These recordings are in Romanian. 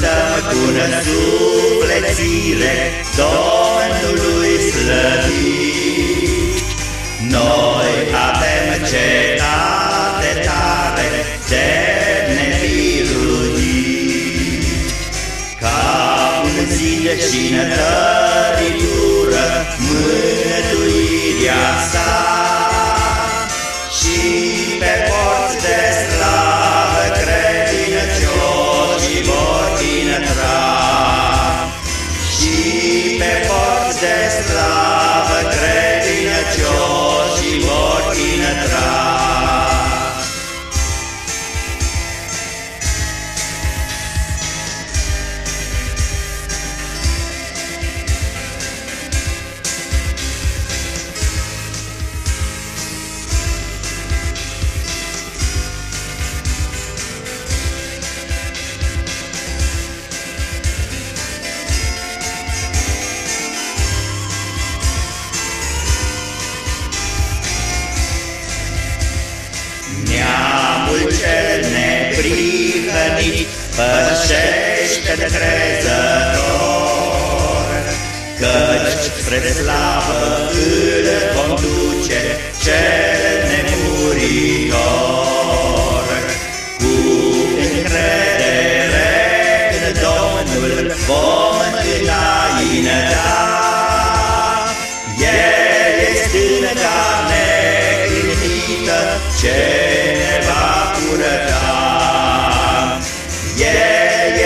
bună sufletire Domnului slăvit. Noi avem cetate tare de nebiruit, Ca un zid și nătăritură mântuirea sa Neamul cel neprihănit Pășește de crezător Căci spre slavă îl conduce Cel nemuritor. Cu încredere în Domnul Vom înaintea El este în carne gândită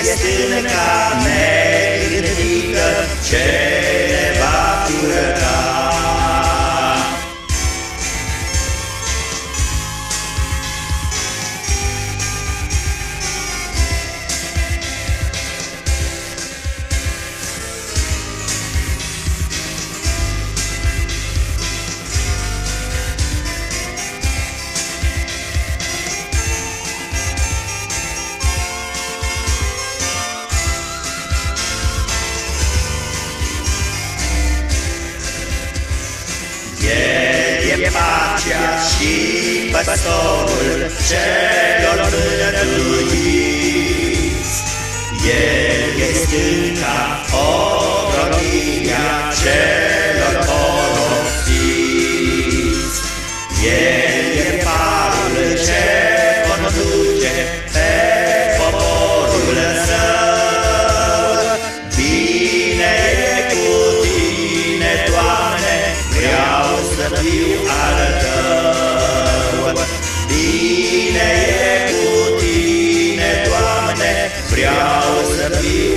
este în carne gândită Ce e pacea și păstorul celor mânătuiți. El e stânca, ocrotirea celor porosiți. El fiu al tău. Bine e cu tine, Doamne, vreau să fiu